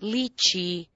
личи